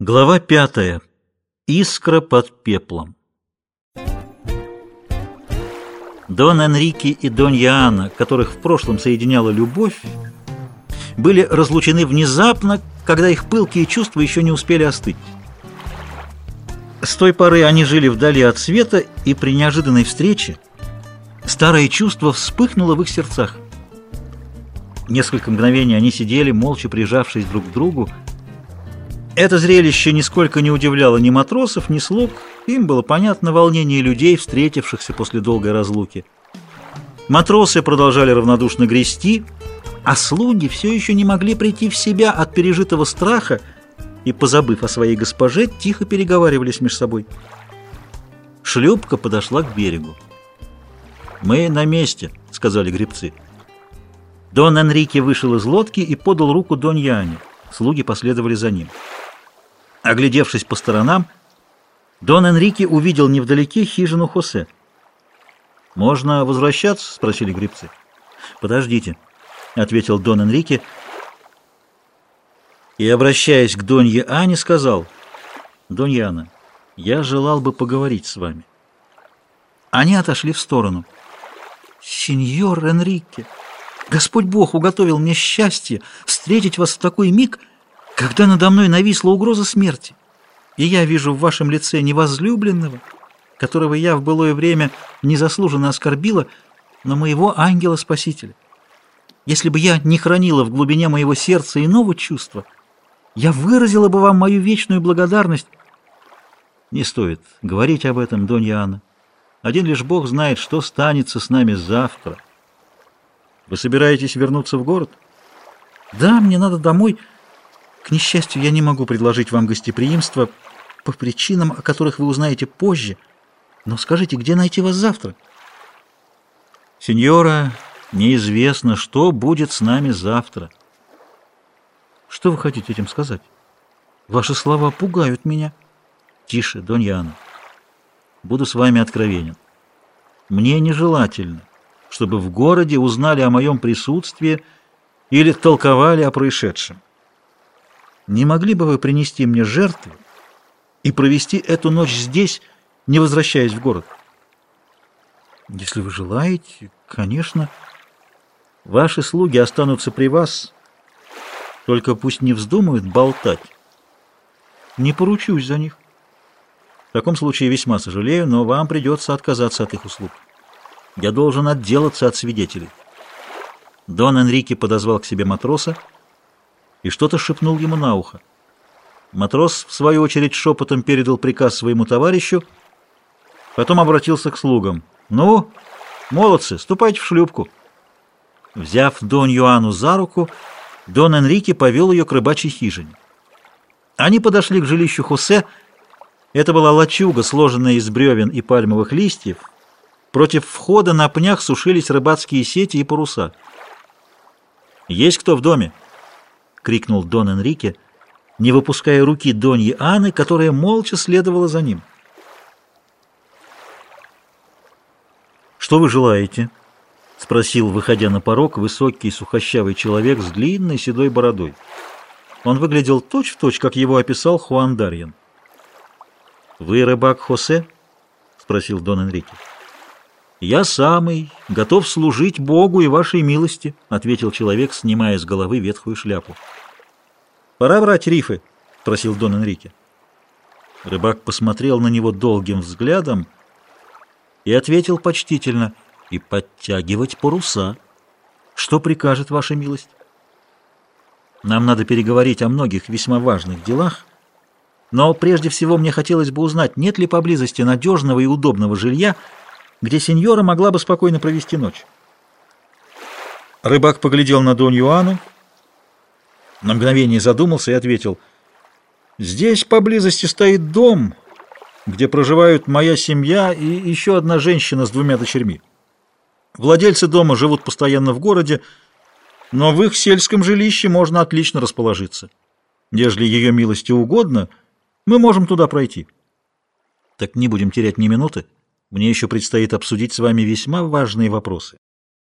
Глава пятая. Искра под пеплом. Дон Энрике и Донья Анна, которых в прошлом соединяла любовь, были разлучены внезапно, когда их пылкие чувства еще не успели остыть. С той поры они жили вдали от света, и при неожиданной встрече старое чувство вспыхнуло в их сердцах. Несколько мгновений они сидели, молча прижавшись друг к другу, это зрелище нисколько не удивляло ни матросов, ни слуг. Им было понятно волнение людей, встретившихся после долгой разлуки. Матросы продолжали равнодушно грести, а слуги все еще не могли прийти в себя от пережитого страха и, позабыв о своей госпоже, тихо переговаривались между собой. Шлюпка подошла к берегу. «Мы на месте», — сказали гребцы. Дон Энрике вышел из лодки и подал руку Доньяне. Слуги последовали за ним. Оглядевшись по сторонам, Дон Энрике увидел невдалеке хижину Хосе. «Можно возвращаться?» — спросили грибцы. «Подождите», — ответил Дон Энрике. И, обращаясь к Донье Ане, сказал, «Донья Анна, я желал бы поговорить с вами». Они отошли в сторону. «Сеньор Энрике, Господь Бог уготовил мне счастье встретить вас в такой миг, — когда надо мной нависла угроза смерти, и я вижу в вашем лице невозлюбленного, которого я в былое время незаслуженно оскорбила, но моего ангела-спасителя. Если бы я не хранила в глубине моего сердца иного чувства, я выразила бы вам мою вечную благодарность. Не стоит говорить об этом, Донья Анна. Один лишь Бог знает, что станется с нами завтра. Вы собираетесь вернуться в город? Да, мне надо домой, — к несчастью, я не могу предложить вам гостеприимство по причинам, о которых вы узнаете позже. Но скажите, где найти вас завтра? Сеньора, неизвестно, что будет с нами завтра. Что вы хотите этим сказать? Ваши слова пугают меня. Тише, Доньяна. Буду с вами откровенен. Мне нежелательно, чтобы в городе узнали о моем присутствии или толковали о происшедшем. Не могли бы вы принести мне жертву и провести эту ночь здесь, не возвращаясь в город? Если вы желаете, конечно. Ваши слуги останутся при вас, только пусть не вздумают болтать. Не поручусь за них. В таком случае весьма сожалею, но вам придется отказаться от их услуг. Я должен отделаться от свидетелей. Дон Энрике подозвал к себе матроса, и что-то шепнул ему на ухо. Матрос, в свою очередь, шепотом передал приказ своему товарищу, потом обратился к слугам. «Ну, молодцы, ступайте в шлюпку». Взяв Дон Юану за руку, Дон Энрике повел ее к рыбачьей хижине. Они подошли к жилищу Хосе. Это была лачуга, сложенная из бревен и пальмовых листьев. Против входа на пнях сушились рыбацкие сети и паруса. «Есть кто в доме?» Крикнул Дон Энрике, не выпуская руки Доньи Анны, которая молча следовала за ним. «Что вы желаете?» — спросил, выходя на порог, высокий сухощавый человек с длинной седой бородой. Он выглядел точь-в-точь, точь, как его описал Хуан Дарьян. «Вы рыбак Хосе?» — спросил Дон Энрике. «Я самый, готов служить Богу и вашей милости», — ответил человек, снимая с головы ветхую шляпу. «Пора брать рифы?» — спросил Дон Энрике. Рыбак посмотрел на него долгим взглядом и ответил почтительно «И подтягивать паруса. Что прикажет ваша милость?» «Нам надо переговорить о многих весьма важных делах, но прежде всего мне хотелось бы узнать, нет ли поблизости надежного и удобного жилья, где сеньора могла бы спокойно провести ночь». Рыбак поглядел на Дон Юану, на мгновение задумался и ответил, «Здесь поблизости стоит дом, где проживают моя семья и еще одна женщина с двумя дочерьми. Владельцы дома живут постоянно в городе, но в их сельском жилище можно отлично расположиться. Ежели ее милости угодно, мы можем туда пройти. Так не будем терять ни минуты. Мне еще предстоит обсудить с вами весьма важные вопросы.